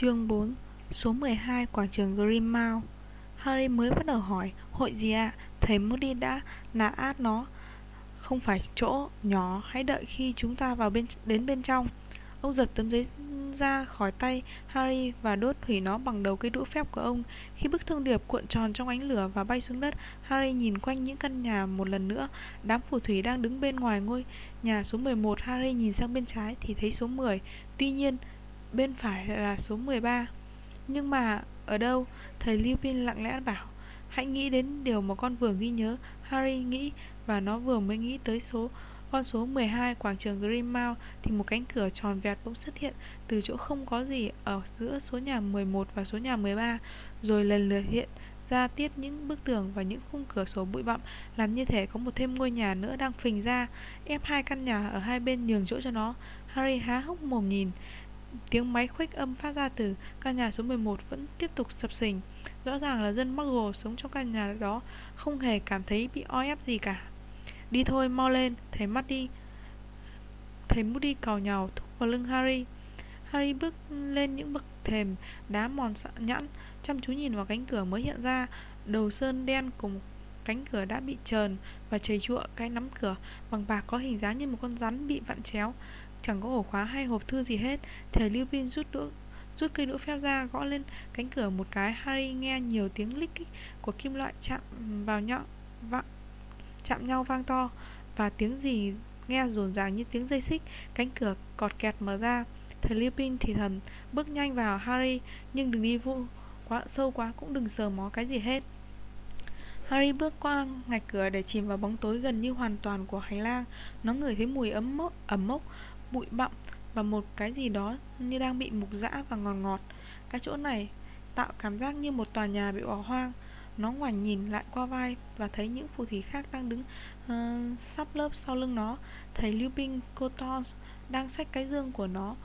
Chương 4 Số 12 Quảng trường Greenmount Harry mới bắt đầu hỏi Hội gì ạ? À? Thầy Moody đã nạt át nó Không phải chỗ nhỏ Hãy đợi khi chúng ta vào bên đến bên trong Ông giật tấm giấy ra khỏi tay Harry và đốt hủy nó bằng đầu cây đũa phép của ông. Khi bức thông điệp cuộn tròn trong ánh lửa và bay xuống đất, Harry nhìn quanh những căn nhà một lần nữa. Đám phù thủy đang đứng bên ngoài ngôi nhà số 11. Harry nhìn sang bên trái thì thấy số 10. Tuy nhiên, bên phải là số 13. Nhưng mà ở đâu? Thầy Lupin lặng lẽ bảo. Hãy nghĩ đến điều mà con vừa ghi nhớ. Harry nghĩ và nó vừa mới nghĩ tới số, con số 12 quảng trường Greenmount thì một cánh cửa tròn vẹt bỗng xuất hiện từ chỗ không có gì ở giữa số nhà 11 và số nhà 13 rồi lần lượt hiện ra tiếp những bức tường và những khung cửa sổ bụi bặm, làm như thể có một thêm ngôi nhà nữa đang phình ra, ép hai căn nhà ở hai bên nhường chỗ cho nó Harry há hốc mồm nhìn tiếng máy khuếch âm phát ra từ căn nhà số 11 vẫn tiếp tục sập sình. Rõ ràng là dân Muggle sống trong căn nhà đó không hề cảm thấy bị oi ép gì cả. Đi thôi, mau lên, thầy mắt đi Thầy Moody cào nhào thúc vào lưng Harry. Harry bước lên những bậc thềm đá mòn nhẵn Chăm chú nhìn vào cánh cửa mới hiện ra. Đầu sơn đen cùng cánh cửa đã bị trờn Và chảy chụa cái nắm cửa bằng bạc có hình dáng như một con rắn bị vặn chéo. Chẳng có ổ khóa hay hộp thư gì hết. Thầy lưu bin rút đũa, rút cây đũa phép ra, gõ lên cánh cửa một cái. Harry nghe nhiều tiếng lích kích của kim loại chạm vào nhọn vặn chạm nhau vang to. Và tiếng gì nghe rồn ràng như tiếng dây xích. Cánh cửa cọt kẹt mở ra. Thầy Lupin thì thầm, bước nhanh vào, Harry, nhưng đừng đi vu, quá, sâu quá, cũng đừng sờ mó cái gì hết. Harry bước qua ngạch cửa để chìm vào bóng tối gần như hoàn toàn của hành lang. Nó ngửi thấy mùi ấm mốc, ẩm mốc bụi bặm và một cái gì đó như đang bị mục dã và ngọt ngọt. Cái chỗ này tạo cảm giác như một tòa nhà bị bỏ hoang. Nó ngoảnh nhìn lại qua vai và thấy những phù thủy khác đang đứng uh, sắp lớp sau lưng nó. Thấy Lupin Cotons đang xách cái dương của nó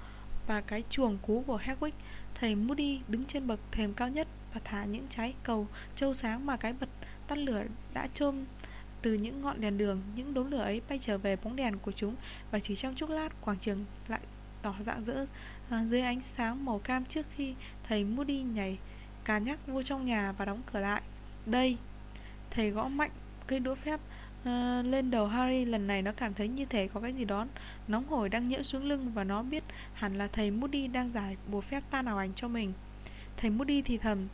và cái chuồng cú của Hedwig. Thầy Moody đứng trên bậc thềm cao nhất và thả những trái cầu trâu sáng mà cái bật tắt lửa đã trôm từ những ngọn đèn đường Những đốm lửa ấy bay trở về bóng đèn của chúng Và chỉ trong chốc lát quảng trường lại tỏ dạng rỡ à, dưới ánh sáng màu cam trước khi thầy Moody nhảy cà nhắc vô trong nhà và đóng cửa lại. Đây Thầy gõ mạnh cây đũa phép uh, lên đầu Harry Lần này nó cảm thấy như thể có cái gì đó Nóng hổi đang nhiễu xuống lưng Và nó biết hẳn là thầy Moody đang giải bùa phép tan ảo ảnh cho mình. Thầy Moody thì thầm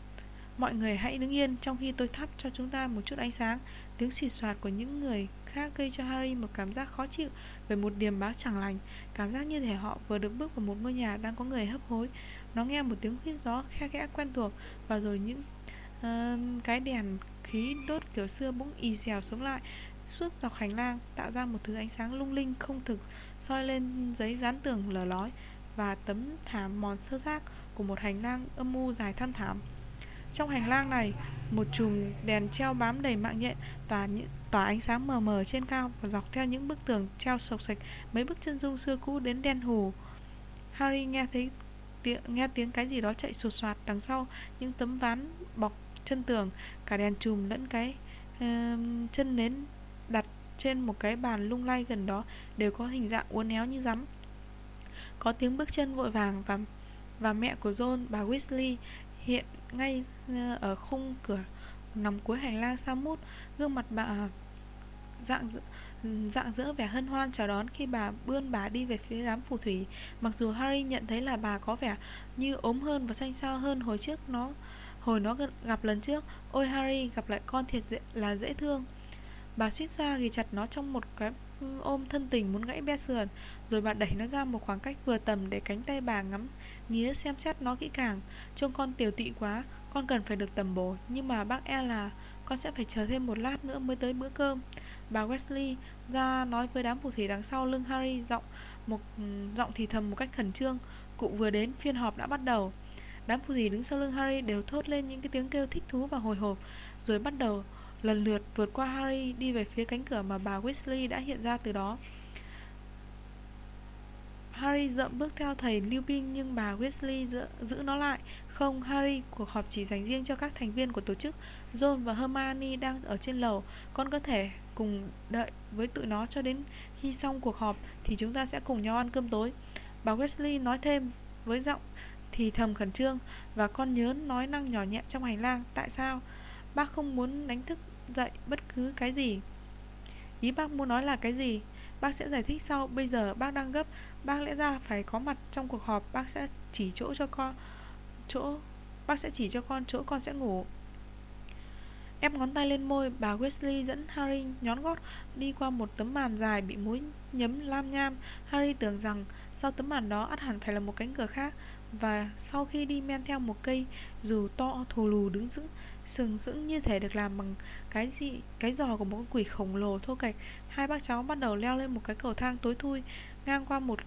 Mọi người hãy đứng yên trong khi tôi thắp cho chúng ta một chút ánh sáng. Tiếng suy soạt của những người khác gây cho Harry một cảm giác khó chịu Về một điềm báo chẳng lành. Cảm giác như thể họ vừa được bước vào một ngôi nhà đang có người hấp hối. Nó nghe một tiếng huyết gió khe khẽ quen thuộc Và rồi những uh, cái đèn khí đốt kiểu xưa bỗng ì xèo xuống lại suốt dọc hành lang tạo ra một thứ ánh sáng lung linh không thực soi lên giấy dán tường lở lói và tấm thảm mòn sơ xác của một hành lang âm u dài thăn thảm trong hành lang này một chùm đèn treo bám đầy mạng nhện tỏa những tỏa ánh sáng mờ mờ trên cao và dọc theo những bức tường treo sộc sạch mấy bức chân dung xưa cũ đến đen hù. Harry nghe thấy tiếng nghe tiếng cái gì đó chạy sột soạt đằng sau những tấm ván bọc chân tường cả đèn chùm lẫn cái uh, chân nến đặt trên một cái bàn lung lay gần đó đều có hình dạng uốn éo như rắn. Có tiếng bước chân vội vàng và và mẹ của John bà Weasley hiện ngay ờ, ở khung cửa nằm cuối hành lang xa mút. Gương mặt bà ờ, dạng ừ, dạng dỡ vẻ hân hoan chào đón khi bà bươn bà đi về phía đám phù thủy. Mặc dù Harry nhận thấy là bà có vẻ như ốm hơn và xanh xao hơn hồi trước nó Hồi nó gặp lần trước Ôi Harry gặp lại con thiệt dễ, là dễ thương. Bà suýt xoa ghi chặt nó trong một cái ừ, ôm thân tình muốn gãy be sườn Rồi bà đẩy nó ra một khoảng cách vừa tầm Để cánh tay bà ngắm Nghía xem xét nó kỹ càng. Trông con tiểu tị quá, Con cần phải được tầm bổ. Nhưng mà bác e là Con sẽ phải chờ thêm một lát nữa mới tới bữa cơm. Bà Wesley ra nói với đám phù thủy đằng sau lưng Harry Giọng, một giọng thì thầm một cách khẩn trương. Cụ vừa đến, phiên họp đã bắt đầu. Đám phù thủy đứng sau lưng Harry đều thốt lên những cái tiếng kêu thích thú và hồi hộp. Rồi bắt đầu lần lượt vượt qua Harry đi về phía cánh cửa mà bà Weasley đã hiện ra từ đó. Harry dậm bước theo thầy Lupin nhưng bà Weasley giữ, giữ nó lại. Không, Harry, cuộc họp chỉ dành riêng cho các thành viên của tổ chức. John và Hermione đang ở trên lầu. Con có thể cùng đợi với tụi nó cho đến khi xong cuộc họp Thì chúng ta sẽ cùng nhau ăn cơm tối. Bà Weasley nói thêm với giọng thì thầm khẩn trương. Và con nhớ nói năng nhỏ nhẹ trong hành lang Tại sao? Bác không muốn đánh thức dậy bất cứ cái gì. Ý bác muốn nói là cái gì? Bác sẽ giải thích sau. Bây giờ bác đang gấp. Bác lẽ ra phải có mặt trong cuộc họp, Bác sẽ chỉ chỗ cho con, Chỗ, Bác sẽ chỉ cho con chỗ con sẽ ngủ. Ép ngón tay lên môi, Bà Wesley dẫn Harry nhón gót Đi qua một tấm màn dài bị mối nhấm lam nham. Harry tưởng rằng Sau tấm màn đó ắt hẳn phải là một cánh cửa khác, Và sau khi đi men theo một cây Dù to thù lù đứng giữ Sừng sững như thể được làm bằng cái gì, cái giò của một con quỷ khổng lồ thô kệch, hai bác cháu bắt đầu leo lên một cái cầu thang tối thui ngang qua một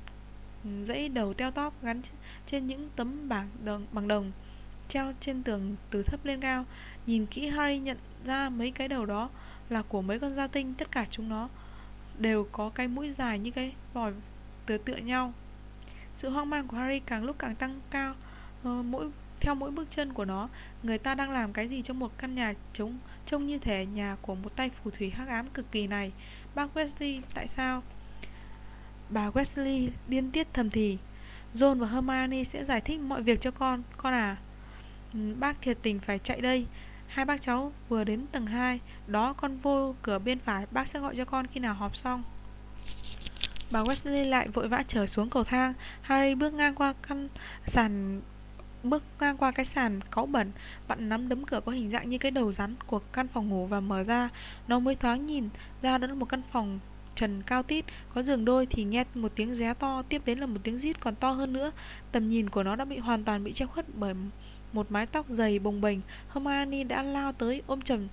dãy đầu teo tóp gắn trên những tấm bảng đồng, bằng đồng treo trên tường từ thấp lên cao. Nhìn kỹ harry nhận ra mấy cái đầu đó là của mấy con gia tinh tất cả chúng nó đều có cái mũi dài như cái vòi tựa tựa nhau. Sự hoang mang của harry càng lúc càng tăng cao ờ, mỗi theo mỗi bước chân của nó người ta đang làm cái gì trong một căn nhà trống trông như thể nhà của một tay phù thủy hắc ám cực kỳ này. Bác wesley tại sao? Bà wesley điên tiết thầm thì, john và hermione sẽ giải thích mọi việc cho con con à. Ừ, bác thiệt tình phải chạy đây. Hai bác cháu vừa đến tầng 2 đó con vô cửa bên phải, bác sẽ gọi cho con khi nào họp xong. Bà Wesley lại vội vã trở xuống cầu thang. Harry bước ngang qua căn sàn, Bước ngang qua cái sàn cáu bẩn. Bạn nắm đấm cửa có hình dạng như cái đầu rắn Của căn phòng ngủ và mở ra. Nó mới thoáng nhìn ra đó là một căn phòng trần cao tít Có giường đôi thì nghe một tiếng ré to Tiếp đến là một tiếng rít còn to hơn nữa. Tầm nhìn của nó đã bị hoàn toàn bị che khuất Bởi một mái tóc dày bồng bềnh. Hermione đã lao tới ôm chầm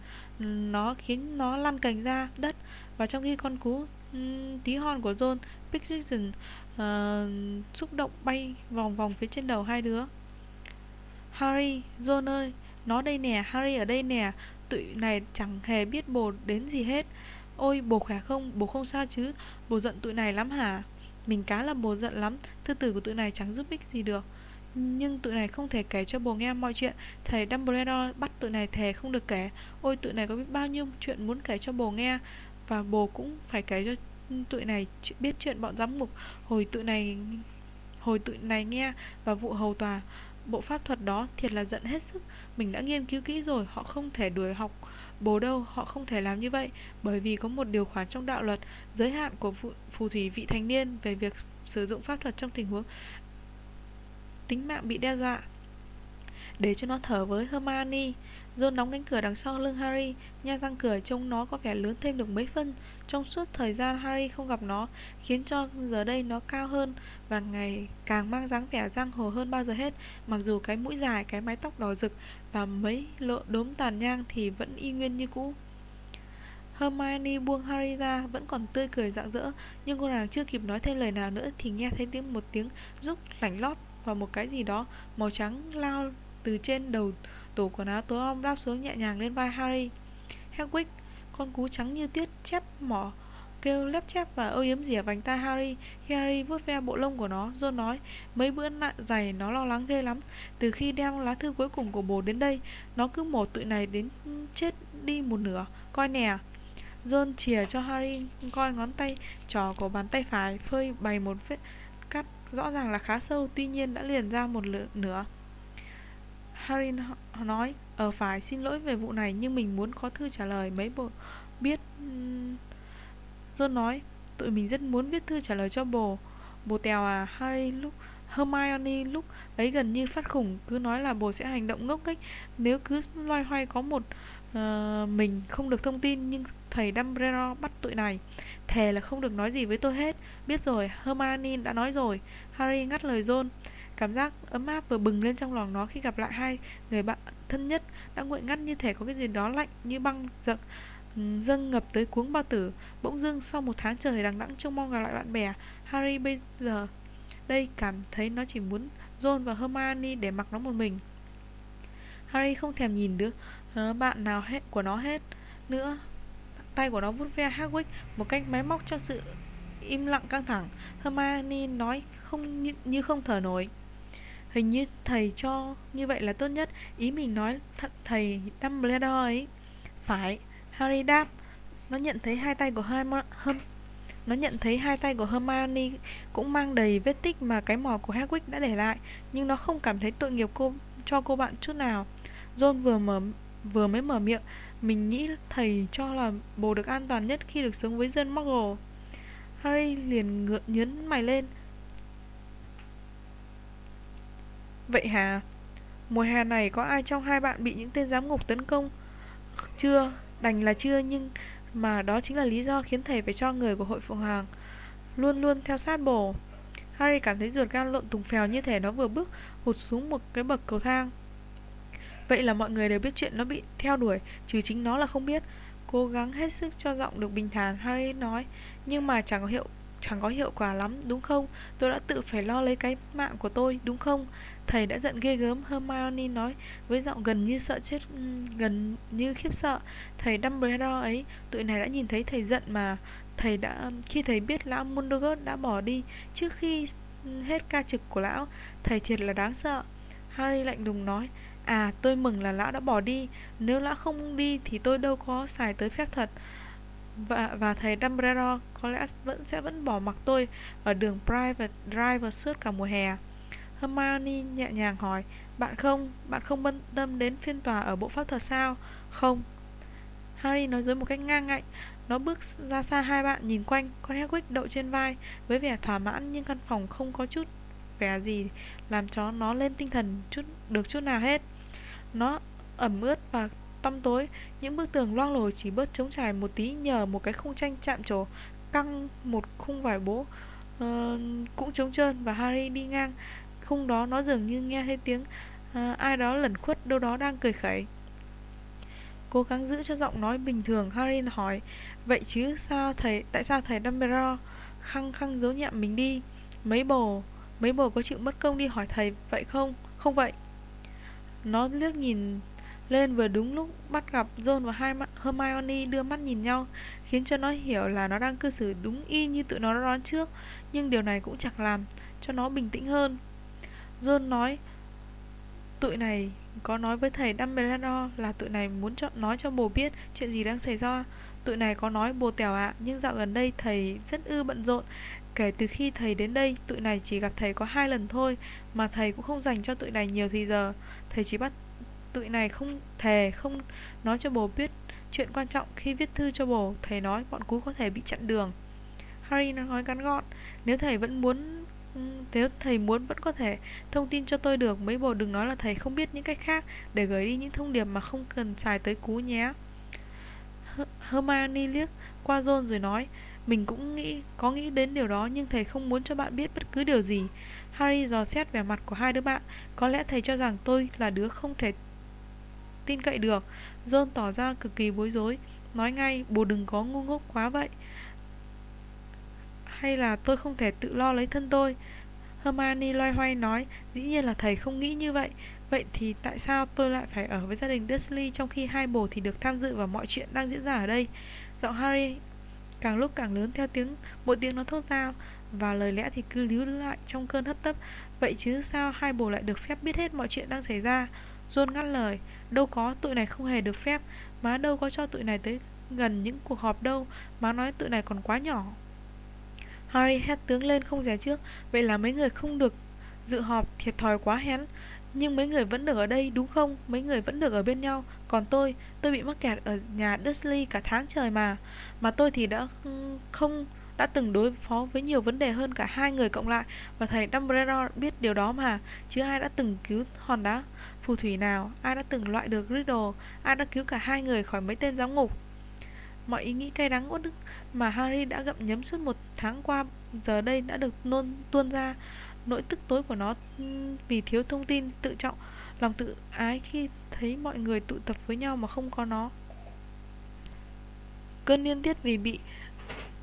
Nó khiến nó lăn cành ra đất. Và trong khi con cú tí hon của John Pickwick uh, ờ, xúc động bay vòng vòng phía trên đầu hai đứa. Harry, John ơi, nó đây nè, Harry ở đây nè. Tụi này chẳng hề biết bồ đến gì hết. Ôi, bồ khỏe không, bồ không sao chứ? Bồ giận tụi này lắm hả? Mình cá là bồ giận lắm Thư tử của tụi này chẳng giúp ích gì được. Nhưng tụi này không thể kể cho bồ nghe mọi chuyện. Thầy Dumbledore bắt tụi này thề không được kể. Ôi, tụi này có biết bao nhiêu chuyện muốn kể cho bồ nghe Và bồ cũng phải kể cho tụi này biết chuyện bọn giám mục. Hồi tụi này Hồi tụi này nghe Và vụ hầu tòa Bộ pháp thuật đó thiệt là giận hết sức. Mình đã nghiên cứu kỹ rồi Họ không thể đuổi học bố đâu Họ không thể làm như vậy Bởi vì có một điều khoản trong đạo luật Giới hạn của phù, phù thủy vị thành niên Về việc sử dụng pháp thuật trong tình huống Tính mạng bị đe dọa. Để cho nó thở với Hermione John đóng cánh cửa đằng sau lưng Harry Nha răng cười trông nó có vẻ lớn thêm được mấy phân trong suốt thời gian Harry không gặp nó Khiến cho giờ đây nó cao hơn Và ngày càng mang dáng vẻ giang hồ hơn bao giờ hết. Mặc dù cái mũi dài, cái mái tóc đỏ rực Và mấy lộ đốm tàn nhang thì vẫn y nguyên như cũ. Hermione buông Harry ra Vẫn còn tươi cười rạng rỡ Nhưng cô nàng chưa kịp nói thêm lời nào nữa Thì nghe thấy tiếng một tiếng rúc lảnh lót Và một cái gì đó màu trắng lao từ trên đầu Tủ quần áo tối om đáp xuống nhẹ nhàng lên vai Harry. Hedwig con cú trắng như tuyết chép mỏ, Kêu lép chép và âu yếm rỉa vành tai Harry. Khi Harry vuốt ve bộ lông của nó John nói, Mấy bữa nặng dày nó lo lắng ghê lắm. Từ khi đem lá thư cuối cùng của bố đến đây, Nó cứ mổ tụi này đến chết đi một nửa. Coi nè. John chìa cho Harry coi ngón tay trỏ của bàn tay phải, phơi bày một vết cắt rõ ràng là khá sâu, tuy nhiên đã liền ra một lửa nửa. Harry nói ở phải, xin lỗi về vụ này, Nhưng mình muốn có thư trả lời mấy bộ biết. John nói Tụi mình rất muốn viết thư trả lời cho bồ. Bồ tèo à Harry lúc Hermione lúc ấy gần như phát khủng Cứ nói là bồ sẽ hành động ngốc nghếch. Nếu cứ loay hoay có một uh, Mình không được thông tin Nhưng thầy Dumbledore bắt tụi này Thề là không được nói gì với tôi hết. Biết rồi Hermione đã nói rồi. Harry ngắt lời John. Cảm giác ấm áp vừa bừng lên trong lòng nó khi gặp lại hai người bạn thân nhất đã nguội ngắt như thể có cái gì đó lạnh như băng giật dâng ngập tới cuống bao tử. Bỗng dưng sau một tháng trời đằng đẵng trông mong gặp lại bạn bè harry bây giờ đây cảm thấy nó chỉ muốn john và hermione để mặc nó một mình. Harry không thèm nhìn được ờ, bạn nào hết của nó hết nữa. Tay của nó vuốt ve hagrid một cách máy móc trong sự im lặng căng thẳng. Hermione nói không như, như không thở nổi. Hình như thầy cho như vậy là tốt nhất. Ý mình nói thật thầy Dumbledore ấy. Phải. Harry đáp Nó nhận thấy hai tay của Hermione Nó nhận thấy hai tay của Hermione cũng mang đầy vết tích mà cái mỏ của Hagrid đã để lại, nhưng nó không cảm thấy tội nghiệp cô cho cô bạn chút nào. John vừa mở vừa mới mở miệng, mình nghĩ thầy cho là bồ được an toàn nhất khi được sống với dân Muggle. Harry liền ngượng nhấn mày lên. Vậy hả? Mùa hè này có ai trong hai bạn bị những tên giám ngục tấn công? Chưa, đành là chưa nhưng mà đó chính là lý do khiến thầy phải cho người của hội Phượng Hoàng luôn luôn theo sát bồ. Harry cảm thấy ruột gan lộn tùng phèo như thể nó vừa bước hụt xuống một cái bậc cầu thang. Vậy là mọi người đều biết chuyện nó bị theo đuổi, trừ chính nó là không biết. Cố gắng hết sức cho giọng được bình thản, Harry nói, nhưng mà chẳng có hiệu chẳng có hiệu quả lắm, đúng không? Tôi đã tự phải lo lấy cái mạng của tôi, đúng không? Thầy đã giận ghê gớm, Hermione nói với giọng gần như sợ chết, ừ, gần như khiếp sợ. Thầy Dumbledore ấy, tụi này đã nhìn thấy thầy giận mà. Thầy đã khi thầy biết lão Mundogot đã bỏ đi trước khi ừ, hết ca trực của lão, thầy thiệt là đáng sợ. Harry lạnh lùng nói, À tôi mừng là lão đã bỏ đi Nếu lão không đi thì tôi đâu có xài tới phép thuật Và, và thầy Dumbledore có lẽ vẫn sẽ vẫn bỏ mặc tôi Ở đường Private Drive suốt cả mùa hè Hermione nhẹ nhàng hỏi Bạn không, bạn không bận tâm đến phiên tòa ở bộ pháp thuật sao? Không. Harry nói dối một cách ngang ngạnh Nó bước ra xa hai bạn nhìn quanh Con Hedwig đậu trên vai Với vẻ thỏa mãn nhưng căn phòng không có chút vẻ gì Làm cho nó lên tinh thần chút được chút nào hết. Nó ẩm ướt và tăm tối Những bức tường loang lổ chỉ bớt trống trải một tí Nhờ một cái khung tranh chạm trổ Căng một khung vải bố uh, Cũng trống trơn Và Harry đi ngang. Khung đó nó dường như nghe thấy tiếng à, Ai đó lẩn khuất đâu đó đang cười khẩy. Cố gắng giữ cho giọng nói bình thường Harry hỏi Vậy chứ sao thầy Tại sao thầy Dumbledore Khăng khăng giấu nhẹm mình đi? Mấy bồ Mấy bồ có chịu mất công đi hỏi thầy Vậy không? Không vậy? Nó liếc nhìn lên vừa đúng lúc bắt gặp John và hai Hermione đưa mắt nhìn nhau, khiến cho nó hiểu là nó đang cư xử đúng y như tụi nó đoán trước, nhưng điều này cũng chẳng làm cho nó bình tĩnh hơn. John nói, tụi này có nói với thầy Dumbledore là tụi này muốn cho, nói cho bồ biết chuyện gì đang xảy ra. Tụi này có nói bồ tèo ạ, nhưng dạo gần đây thầy rất ư bận rộn. Kể từ khi thầy đến đây, tụi này chỉ gặp thầy có hai lần thôi, mà thầy cũng không dành cho tụi này nhiều thì giờ. Thầy chỉ bắt tụi này không thề không nói cho bồ biết chuyện quan trọng khi viết thư cho bồ. Thầy nói bọn cú có thể bị chặn đường Harry nói ngắn gọn Nếu thầy vẫn muốn nếu thầy muốn vẫn có thể thông tin cho tôi được. Mấy bồ đừng nói là thầy không biết những cách khác, Để gửi đi những thông điệp mà không cần xài tới cú nhé. Hermione liếc qua Ron rồi nói, Mình cũng nghĩ, có nghĩ đến điều đó, Nhưng thầy không muốn cho bạn biết bất cứ điều gì. Harry dò xét vẻ mặt của hai đứa bạn. Có lẽ thầy cho rằng tôi là đứa không thể tin cậy được. John tỏ ra cực kỳ bối rối, Nói ngay bố đừng có ngu ngốc quá vậy. Hay là tôi không thể tự lo lấy thân tôi? Hermione loay hoay nói Dĩ nhiên là thầy không nghĩ như vậy. Vậy thì tại sao tôi lại phải ở với gia đình Dursley Trong khi hai bồ thì được tham dự vào mọi chuyện đang diễn ra ở đây? Giọng Harry càng lúc càng lớn theo tiếng Mỗi tiếng nó thốt ra và lời lẽ thì cứ líu lại trong cơn hấp tấp. Vậy chứ sao hai bồ lại được phép biết hết mọi chuyện đang xảy ra? John ngắt lời Đâu có, tụi này không hề được phép. Má đâu có cho tụi này tới gần những cuộc họp đâu. Má nói tụi này còn quá nhỏ. Harry hét tướng lên không rẻ trước. Vậy là mấy người không được dự họp thiệt thòi quá hén. Nhưng mấy người vẫn được ở đây đúng không? Mấy người vẫn được ở bên nhau. Còn tôi, tôi bị mắc kẹt ở nhà Dursley cả tháng trời mà. Mà tôi thì đã không đã từng đối phó với nhiều vấn đề hơn cả hai người cộng lại. Và thầy Dumbledore biết điều đó mà chứ ai đã từng cứu hòn đá phù thủy nào? Ai đã từng loại được Riddle? Ai đã cứu cả hai người khỏi mấy tên giám ngục? Mọi ý nghĩ cay đắng uất ức mà Harry đã gặm nhấm suốt một tháng qua, giờ đây đã được nôn, tuôn ra. Nỗi tức tối của nó vì thiếu thông tin, tự trọng, lòng tự ái khi thấy mọi người tụ tập với nhau mà không có nó. Cơn điên tiết vì bị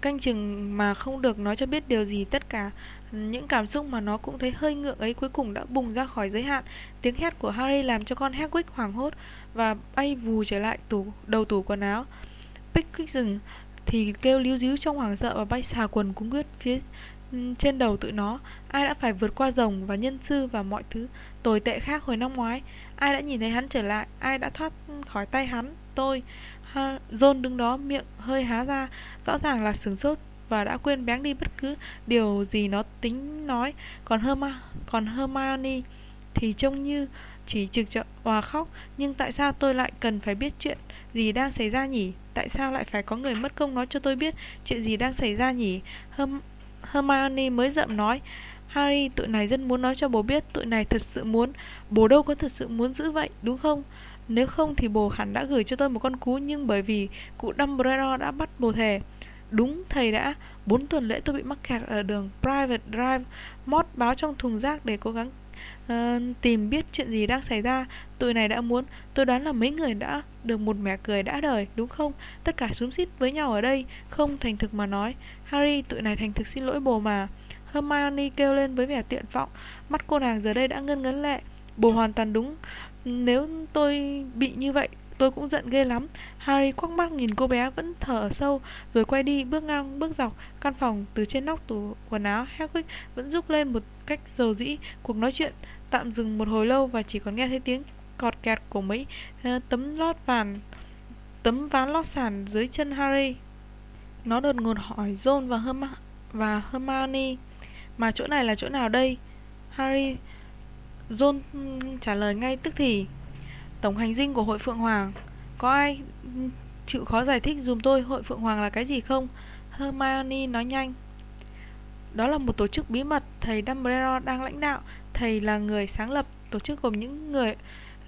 canh chừng mà không được nói cho biết điều gì tất cả. Những cảm xúc mà nó cũng thấy hơi ngượng ấy cuối cùng đã bùng ra khỏi giới hạn. Tiếng hét của harry làm cho con hedwig hoảng hốt và bay vù trở lại tủ, đầu tủ quần áo. Pickwick thì kêu líu díu trong hoảng sợ và bay xà quần cuống quyết phía ừ, trên đầu tụi nó. Ai đã phải vượt qua rồng và nhân sư và mọi thứ tồi tệ khác hồi năm ngoái? Ai đã nhìn thấy hắn trở lại? Ai đã thoát khỏi tay hắn? Tôi John đứng đó miệng hơi há ra Rõ ràng là sửng sốt và đã quên béng đi bất cứ điều gì nó tính nói. Còn Herma, còn Hermione thì trông như chỉ trực trợ hòa khóc. Nhưng tại sao tôi lại cần phải biết chuyện gì đang xảy ra nhỉ? Tại sao lại phải có người mất công nói cho tôi biết chuyện gì đang xảy ra nhỉ? Herm Hermione mới dậm nói. Harry, tụi này rất muốn nói cho bố biết, tụi này thật sự muốn, bố đâu có thật sự muốn giữ vậy, đúng không? Nếu không thì bố hẳn đã gửi cho tôi một con cú nhưng bởi vì cụ Dumbledore đã bắt bố thề. Đúng, thầy đã. Bốn tuần lễ tôi bị mắc kẹt ở đường Private Drive, mót báo trong thùng rác để cố gắng uh, tìm biết chuyện gì đang xảy ra. Tụi này đã muốn, tôi đoán là mấy người đã được một mẻ cười đã đời, đúng không? Tất cả súng xít với nhau ở đây, không thành thực mà nói. Harry, tụi này thành thực xin lỗi bồ mà. Hermione kêu lên với vẻ tiện vọng, mắt cô nàng giờ đây đã ngân ngấn lệ. Bồ hoàn toàn đúng, nếu tôi bị như vậy tôi cũng giận ghê lắm Harry quắc mắt nhìn cô bé vẫn thở sâu Rồi quay đi bước ngang bước dọc Căn phòng từ trên nóc tủ quần áo Hedwig vẫn rúc lên một cách dầu dĩ Cuộc nói chuyện tạm dừng một hồi lâu Và chỉ còn nghe thấy tiếng cọt kẹt của mấy ờ, tấm lót vàn Tấm ván lót sàn dưới chân Harry. Nó đột ngột hỏi John và, Herm và Hermione Mà chỗ này là chỗ nào đây? Harry John trả lời ngay tức thì Tổng hành dinh của hội Phượng Hoàng. Có ai chịu khó giải thích dùm tôi hội Phượng Hoàng là cái gì không? Hermione nói nhanh Đó là một tổ chức bí mật Thầy Dumbledore đang lãnh đạo. Thầy là người sáng lập Tổ chức gồm những người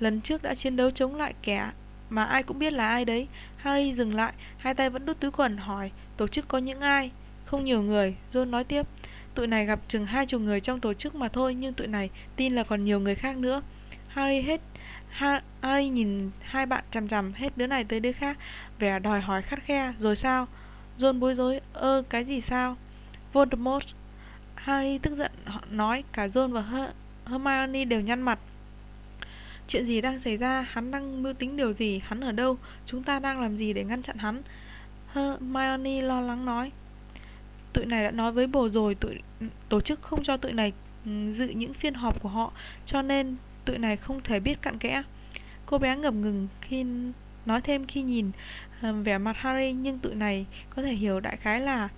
lần trước đã chiến đấu chống lại kẻ Mà ai cũng biết là ai đấy. Harry dừng lại, Hai tay vẫn đút túi quần, hỏi, Tổ chức có những ai? Không nhiều người. John nói tiếp, Tụi này gặp chừng hai chục người trong tổ chức mà thôi, Nhưng tụi này tin là còn nhiều người khác nữa. Harry hết Harry nhìn hai bạn chằm chằm hết đứa này tới đứa khác, Vẻ đòi hỏi khắt khe, Rồi sao? John bối rối, Ơ, cái gì sao? Voldemort Harry tức giận nói Cả John và Her, Hermione đều nhăn mặt. Chuyện gì đang xảy ra? Hắn đang mưu tính điều gì? Hắn ở đâu? Chúng ta đang làm gì để ngăn chặn hắn? Hermione lo lắng nói. Tụi này đã nói với bồ rồi, tụi, Tổ chức không cho tụi này ừ, dự những phiên họp của họ, Cho nên tụi này không thể biết cặn kẽ. Cô bé ngập ngừng khi nói thêm khi nhìn ờ, vẻ mặt Harry, Nhưng tụi này có thể hiểu đại khái là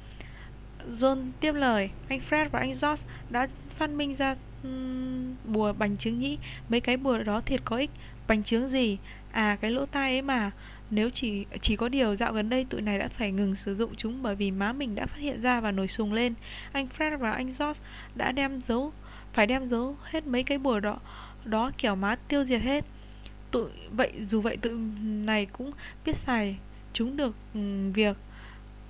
John tiếp lời Anh Fred và anh George đã phát minh ra um, bùa bành trướng nhĩ Mấy cái bùa đó thiệt có ích Bành trướng gì? À cái lỗ tai ấy mà nếu chỉ chỉ có điều dạo gần đây tụi này đã phải ngừng sử dụng chúng bởi vì má mình đã phát hiện ra và nổi sùng lên. Anh Fred và anh George đã đem giấu phải đem giấu hết mấy cái bùa đó đó kiểu má tiêu diệt hết. Tụi vậy dù vậy tụi này cũng biết xài chúng được um, việc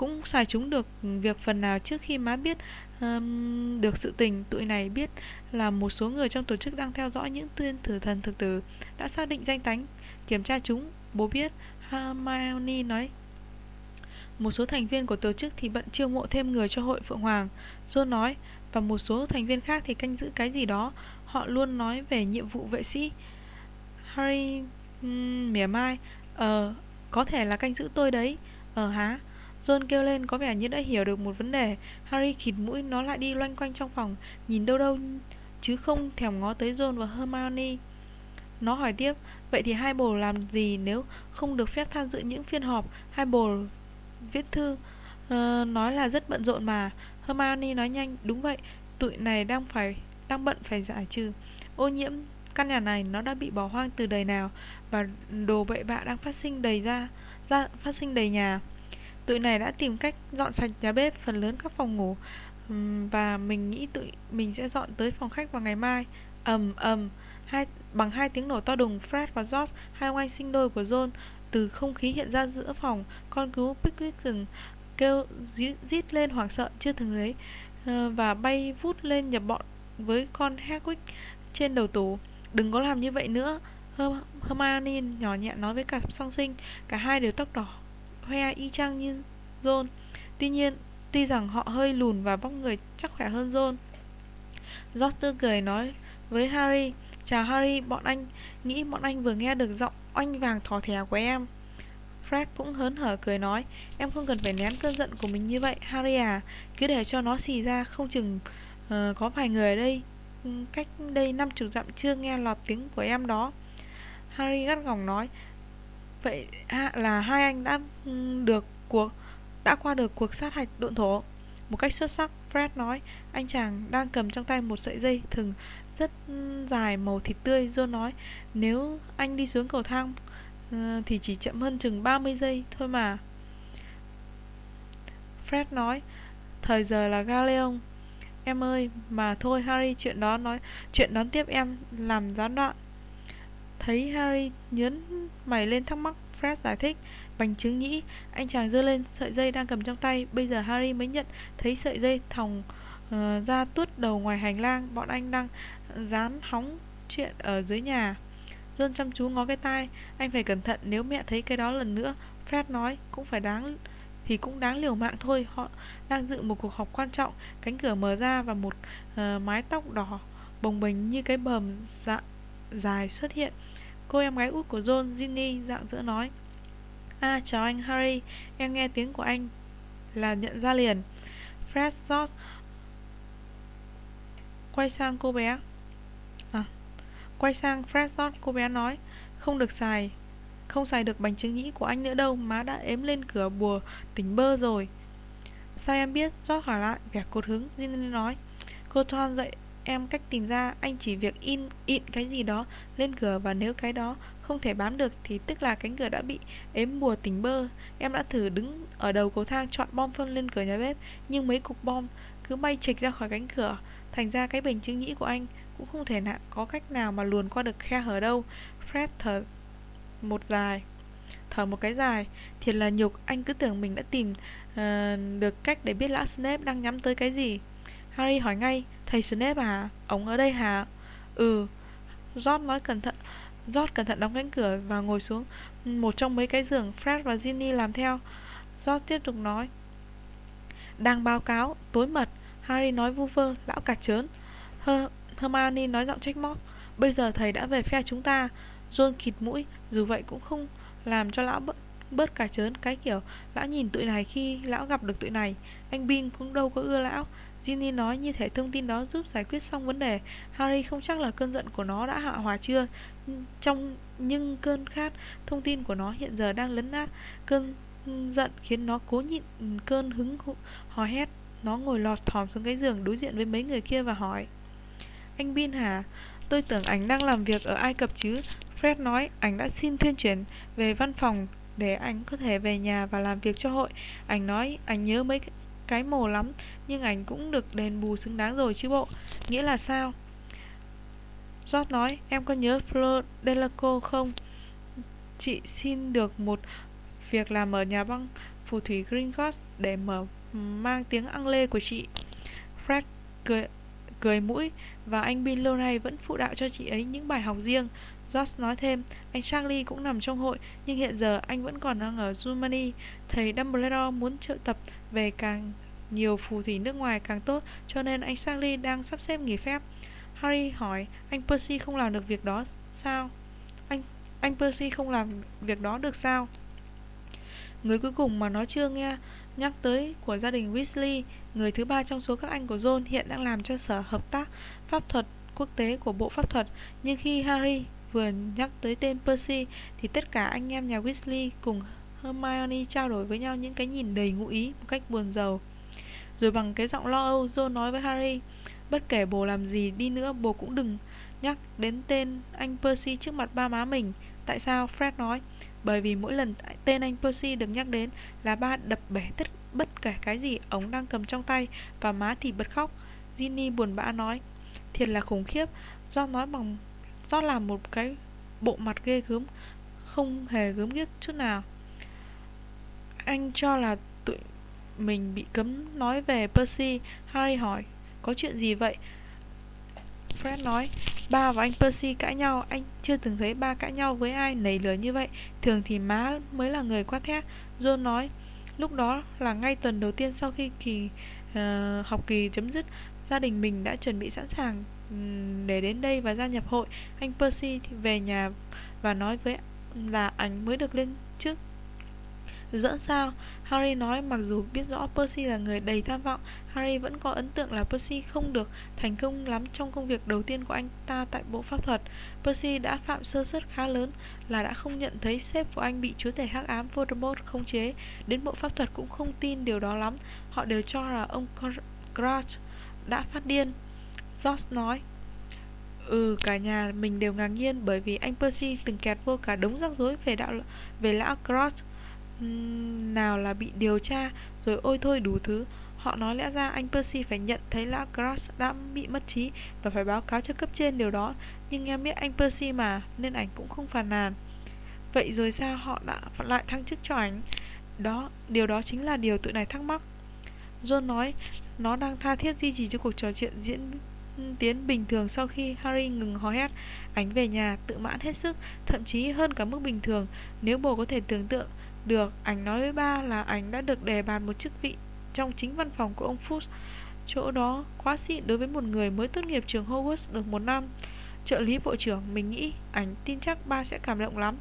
cũng xài chúng được việc phần nào trước khi má biết um, được sự tình tụi này biết là một số người trong tổ chức đang theo dõi những tuyên tử thần thực tử đã xác định danh tánh kiểm tra chúng. Bố biết Hermione nói Một số thành viên của tổ chức thì bận chiêu mộ thêm người cho hội Phượng Hoàng. John nói Và một số thành viên khác thì canh giữ cái gì đó. Họ luôn nói về nhiệm vụ vệ sĩ. Harry um, mỉa mai Ờ, có thể là canh giữ tôi đấy. Ờ há. John kêu lên có vẻ như đã hiểu được một vấn đề Harry khịt mũi nó lại đi loanh quanh trong phòng Nhìn đâu đâu Chứ không thèm ngó tới John và Hermione Nó hỏi tiếp Vậy thì hai bồ làm gì nếu không được phép tham dự những phiên họp? Hai bồ viết thư uh, nói là rất bận rộn mà. Hermione nói nhanh, đúng vậy, tụi này đang phải đang bận phải giải trừ ô nhiễm căn nhà này nó đã bị bỏ hoang từ đời nào và đồ bậy bạ đang phát sinh đầy ra ra phát sinh đầy nhà. Tụi này đã tìm cách dọn sạch nhà bếp, phần lớn các phòng ngủ. Và mình nghĩ tụi mình sẽ dọn tới phòng khách vào ngày mai. ầm ầm. Hai bằng hai tiếng nổ to đùng Fred và George hai ông anh sinh đôi của John từ không khí hiện ra giữa phòng con cứu Pickwick kêu rít lên hoảng sợ chưa từng thấy ờ, và bay vút lên nhập bọn với con Hedwig trên đầu tủ. Đừng có làm như vậy nữa. Hermione nhỏ nhẹ nói với cả song sinh cả hai đều tóc đỏ hoe y chang như John. Tuy nhiên tuy rằng họ hơi lùn và vóc người chắc khỏe hơn John. George cười nói với Harry Chào Harry, bọn anh nghĩ bọn anh vừa nghe được giọng oanh vàng thỏ thẻ của em. Fred cũng hớn hở cười nói Em không cần phải nén cơn giận của mình như vậy Harry à. Cứ để cho nó xì ra Không chừng uh, có vài người ở đây ừ, Cách đây năm chục dặm chưa nghe lọt tiếng của em đó. Harry gắt gỏng nói Vậy à, là hai anh đã được cuộc Đã qua được cuộc sát hạch độn thổ một cách xuất sắc. Fred nói, anh chàng đang cầm trong tay một sợi dây thừng rất dài màu thịt tươi. John nói, nếu anh đi xuống cầu thang ờ, thì chỉ chậm hơn chừng 30 giây thôi mà. Fred nói, thời giờ là Galeon. Em ơi, mà thôi Harry, chuyện đó nói, chuyện đón tiếp em làm gián đoạn. Thấy Harry nhớn mày lên thắc mắc, Fred giải thích, bành trứng nhĩ, anh chàng giơ lên sợi dây đang cầm trong tay, bây giờ Harry mới nhận thấy sợi dây thòng uh, ra tuốt đầu ngoài hành lang, bọn anh đang dán hóng chuyện ở dưới nhà. John chăm chú ngó cái tai, anh phải cẩn thận nếu mẹ thấy cái đó lần nữa. Fred nói, cũng phải đáng thì cũng đáng liều mạng thôi. Họ đang dự một cuộc họp quan trọng. Cánh cửa mở ra và một uh, mái tóc đỏ Bồng bềnh như cái bờm dạ, dài xuất hiện. Cô em gái út của John, Ginny, dạng dỡ nói. À chào anh Harry Em nghe tiếng của anh là nhận ra liền. Fred George Quay sang cô bé. À Quay sang Fred George cô bé nói Không được xài không xài được bánh trứng nhĩ của anh nữa đâu Má đã ếm lên cửa bùa tỉnh bơ rồi. Sao em biết? George hỏi lại vẻ cột hứng. Ginny nói Cô Thon dậy em cách tìm ra Anh chỉ việc in in cái gì đó lên cửa Và nếu cái đó không thể bám được Thì tức là cánh cửa đã bị ếm bùa tỉnh bơ. Em đã thử đứng ở đầu cầu thang Chọn bom phân lên cửa nhà bếp Nhưng mấy cục bom cứ bay trịch ra khỏi cánh cửa. Thành ra cái bình chứng nhĩ của anh Cũng không thể nào có cách nào mà luồn qua được khe hở đâu. Fred thở một dài Thở một cái dài Thiệt là nhục. Anh cứ tưởng mình đã tìm uh, được cách để biết lão Snape đang nhắm tới cái gì. Harry hỏi ngay Thầy Snape à? Ông ở đây hả? Ừ. George nói cẩn thận George cẩn thận đóng cánh cửa và ngồi xuống. Một trong mấy cái giường Fred và Ginny làm theo. George tiếp tục nói. Đang báo cáo Tối mật. Harry nói vu vơ Lão cả trớn. Her Hermione nói giọng trách móc. Bây giờ thầy đã về phe chúng ta. John khịt mũi Dù vậy cũng không làm cho lão bớt, bớt cả chớn Cái kiểu lão nhìn tụi này khi lão gặp được tụi này. Anh Bin cũng đâu có ưa lão. Ginny nói như thể thông tin đó giúp giải quyết xong vấn đề. Harry không chắc là cơn giận của nó đã hạ hòa chưa? Trong nhưng cơn khát thông tin của nó hiện giờ đang lấn át. Cơn giận khiến nó cố nhịn, cơn hứng hò hét. Nó ngồi lọt thòm xuống cái giường đối diện với mấy người kia và hỏi. Anh Bin hả? Tôi tưởng ảnh đang làm việc ở Ai Cập chứ? Fred nói, anh đã xin thuyên chuyển về văn phòng để anh có thể về nhà và làm việc cho hội. Anh nói, anh nhớ mấy cái mồ lắm, nhưng ảnh cũng được đền bù xứng đáng rồi chứ bộ. Nghĩa là sao? George nói, em có nhớ Fleur Delacour không? Chị xin được một việc làm ở nhà băng phù thủy Gringotts để mở mang tiếng ăn lê của chị. Fred cười, cười mũi và anh Bin lâu nay vẫn phụ đạo cho chị ấy những bài học riêng. George nói thêm, anh Charlie cũng nằm trong hội, nhưng hiện giờ anh vẫn còn đang ở Germany. Thầy Dumbledore muốn triệu tập về càng nhiều phù thủy nước ngoài càng tốt, cho nên anh Charlie đang sắp xếp nghỉ phép. Harry hỏi, anh Percy không làm được việc đó sao? Anh anh Percy không làm việc đó được sao? Người cuối cùng mà nó chưa nghe nhắc tới của gia đình Weasley, người thứ ba trong số các anh của John hiện đang làm cho sở hợp tác pháp thuật quốc tế của Bộ Pháp thuật, nhưng khi Harry Vừa nhắc tới tên Percy thì tất cả anh em nhà Weasley cùng Hermione trao đổi với nhau những cái nhìn đầy ngụ ý một cách buồn rầu. Rồi bằng cái giọng lo âu, Ron nói với Harry, bất kể bố làm gì đi nữa, bố cũng đừng nhắc đến tên anh Percy trước mặt ba má mình. Tại sao? Fred nói. Bởi vì mỗi lần tên anh Percy được nhắc đến là ba đập bể tất bất kể cái gì ông đang cầm trong tay và má thì bật khóc. Ginny buồn bã nói, thiệt là khủng khiếp. Do nói bằng do là một cái bộ mặt ghê gớm Không hề gớm ghiếc chút nào. Anh cho là tụi mình bị cấm nói về Percy. Harry hỏi Có chuyện gì vậy? Fred nói Ba và anh Percy cãi nhau. Anh chưa từng thấy ba cãi nhau với ai nảy lửa như vậy. Thường thì má mới là người quát thét. John nói Lúc đó là ngay tuần đầu tiên sau khi kỳ uh, học kỳ chấm dứt Gia đình mình đã chuẩn bị sẵn sàng để đến đây và gia nhập hội anh Percy thì về nhà và nói với là anh mới được lên chức dẫn sao? Harry nói mặc dù biết rõ Percy là người đầy tham vọng, Harry vẫn có ấn tượng là Percy không được thành công lắm trong công việc đầu tiên của anh ta tại bộ pháp thuật. Percy đã phạm sơ suất khá lớn là đã không nhận thấy sếp của anh bị chúa tể hắc ám Voldemort khống chế. Đến bộ pháp thuật cũng không tin điều đó lắm. Họ đều cho là ông Crouch đã phát điên. George nói. Ừ, cả nhà mình đều ngạc nhiên bởi vì anh Percy từng kẹt vô cả đống rắc rối về đạo về lão Cross. Nào là bị điều tra rồi ôi thôi đủ thứ. Họ nói lẽ ra anh Percy phải nhận thấy lão Cross đã bị mất trí và phải báo cáo cho cấp trên điều đó. Nhưng em biết anh Percy mà nên ảnh cũng không phàn nàn. Vậy rồi sao họ đã lại thăng chức cho ảnh? Đó điều đó chính là điều tụi này thắc mắc. John nói nó đang tha thiết duy trì cho cuộc trò chuyện diễn tiến bình thường sau khi Harry ngừng hò hét. Ảnh về nhà tự mãn hết sức, thậm chí hơn cả mức bình thường nếu bố có thể tưởng tượng được, ảnh nói với ba là ảnh đã được đề bàn một chức vị trong chính văn phòng của ông Fuchs. Chỗ đó quá xịn đối với một người mới tốt nghiệp trường Hogwarts được một năm. Trợ lý bộ trưởng, mình nghĩ ảnh tin chắc ba sẽ cảm động lắm.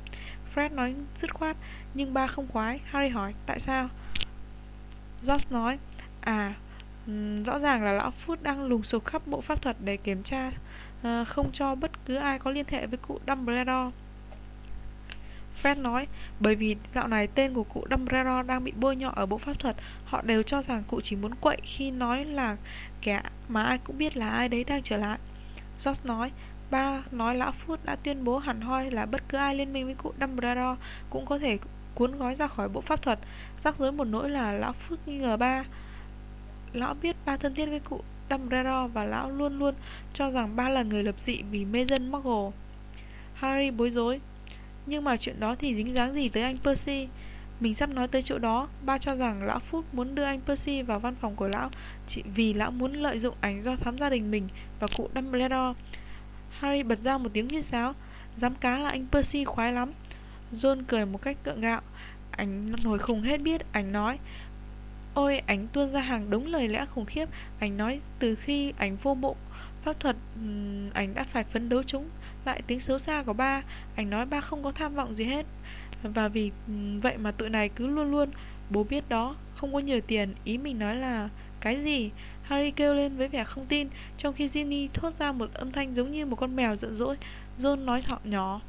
Fred nói dứt khoát, nhưng ba không khoái. Harry hỏi, tại sao? George nói, à, rõ ràng là lão Phút đang lùng sục khắp bộ pháp thuật để kiểm tra uh, không cho bất cứ ai có liên hệ với cụ Dumbledore. Fred nói, bởi vì dạo này tên của cụ Dumbledore đang bị bôi nhọ ở bộ pháp thuật, họ đều cho rằng cụ chỉ muốn quậy khi nói là kẻ mà ai cũng biết là ai đấy đang trở lại. George nói, ba nói lão Phút đã tuyên bố hẳn hoi là bất cứ ai liên minh với cụ Dumbledore cũng có thể cuốn gói ra khỏi bộ pháp thuật. Rắc rối một nỗi là lão Phút nghi ngờ ba. Lão biết ba thân thiết với cụ Dumbledore và lão luôn luôn cho rằng ba là người lập dị vì mê dân Muggle. Harry bối rối, nhưng mà chuyện đó thì dính dáng gì tới anh Percy? Mình sắp nói tới chỗ đó Ba cho rằng lão Phúc muốn đưa anh Percy vào văn phòng của lão Chỉ vì lão muốn lợi dụng ảnh do thám gia đình mình Và cụ Dumbledore. Harry bật ra một tiếng huyết sáo Dám cá là anh Percy khoái lắm. John cười một cách gượng gạo Ảnh nổi khùng hết biết Ảnh nói Ôi ảnh tuôn ra hàng đúng lời lẽ khủng khiếp. Ảnh nói từ khi ảnh vô bộ Pháp thuật ảnh đã phải phấn đấu chúng lại tính xấu xa của ba. Ánh nói ba không có tham vọng gì hết. Và vì vậy mà tụi này cứ luôn luôn. Bố biết đó, không có nhiều tiền. Ý mình nói là Cái gì? Harry kêu lên với vẻ không tin Trong khi Ginny thốt ra một âm thanh giống như một con mèo giận dỗi. John nói thọ nhỏ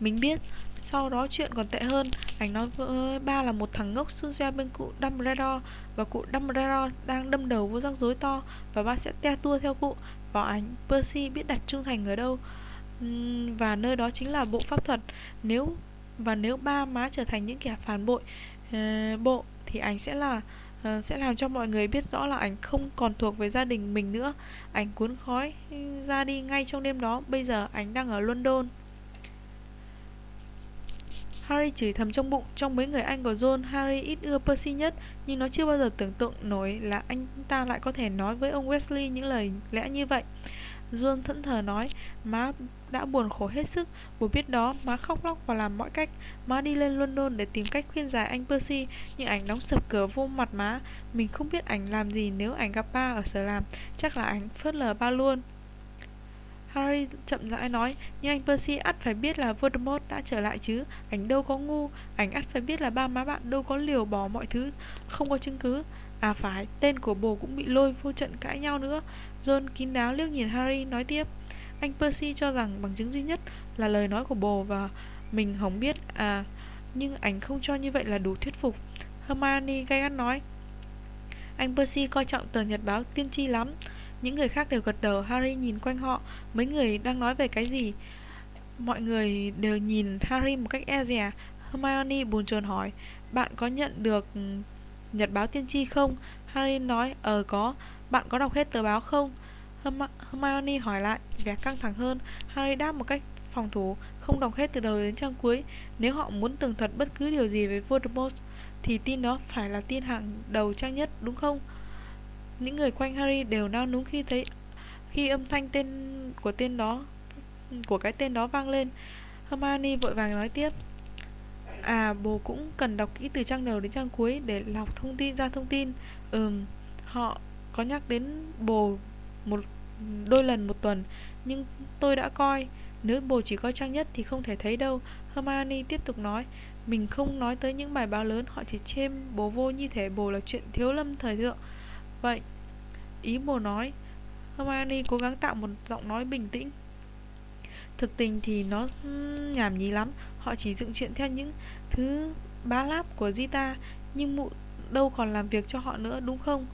Mình biết sau đó chuyện còn tệ hơn Anh nói với ba là một thằng ngốc xun ra bên cụ Dumbledore Và cụ Dumbledore đang đâm đầu vô rắc rối to Và ba sẽ te tua theo cụ vào ảnh Percy biết đặt trung thành ở đâu. Và nơi đó chính là bộ pháp thuật. Nếu và nếu ba má trở thành những kẻ phản bội uh, bộ thì anh sẽ là uh, sẽ làm cho mọi người biết rõ là anh không còn thuộc về gia đình mình nữa. Anh cuốn khói ra đi ngay trong đêm đó. Bây giờ anh đang ở London. Harry chửi thầm trong bụng, Trong mấy người anh của John, Harry ít ưa Percy nhất, Nhưng nó chưa bao giờ tưởng tượng nổi Là anh ta lại có thể nói với ông Wesley Những lời lẽ như vậy. John thẫn thờ nói, Má đã buồn khổ hết sức, Bố biết đó, má khóc lóc và làm mọi cách. Má đi lên London để tìm cách khuyên giải anh Percy, Nhưng ảnh đóng sập cửa vô mặt má. Mình không biết ảnh làm gì nếu ảnh gặp ba ở sở làm, Chắc là ảnh phớt lờ ba luôn. Harry chậm rãi nói Nhưng anh Percy ắt phải biết là Voldemort đã trở lại chứ. Ảnh đâu có ngu Ảnh ắt phải biết là ba má bạn đâu có liều bỏ mọi thứ Không có chứng cứ. À phải, tên của bồ cũng bị lôi vô trận cãi nhau nữa. John kín đáo liếc nhìn Harry nói tiếp Anh Percy cho rằng bằng chứng duy nhất là lời nói của bồ và mình không biết à Nhưng ảnh không cho như vậy là đủ thuyết phục. Hermione gay gắt nói Anh Percy coi trọng tờ nhật báo tiên tri lắm những người khác đều gật đầu. Harry nhìn quanh họ. Mấy người đang nói về cái gì? Mọi người đều nhìn Harry một cách e dè. Hermione buồn chồn hỏi, Bạn có nhận được nhật báo tiên tri không? Harry nói Ờ có. Bạn có đọc hết tờ báo không? Hermione hỏi lại, Vẻ căng thẳng hơn. Harry đáp một cách phòng thủ, Không đọc hết từ đầu đến trang cuối. Nếu họ muốn tường thuật bất cứ điều gì về Voldemort Thì tin đó phải là tin hàng đầu trang nhất, đúng không? Những người quanh Harry đều nao núng khi thấy khi âm thanh tên của tên đó của cái tên đó vang lên. Hermione vội vàng nói tiếp. À, bố cũng cần đọc kỹ từ trang đầu đến trang cuối để lọc thông tin ra thông tin. Ừm, họ có nhắc đến bồ một đôi lần một tuần, nhưng tôi đã coi nếu bồ chỉ coi trang nhất thì không thể thấy đâu. Hermione tiếp tục nói, Mình không nói tới những bài báo lớn Họ chỉ chêm bố vô như thể bồ là chuyện thiếu lâm thời thượng Vậy, Ý bồ nói, Hermione cố gắng tạo một giọng nói bình tĩnh. Thực tình thì nó nhảm nhí lắm, Họ chỉ dựng chuyện theo những thứ bá láp của Zita, Nhưng mụ đâu còn làm việc cho họ nữa, đúng không?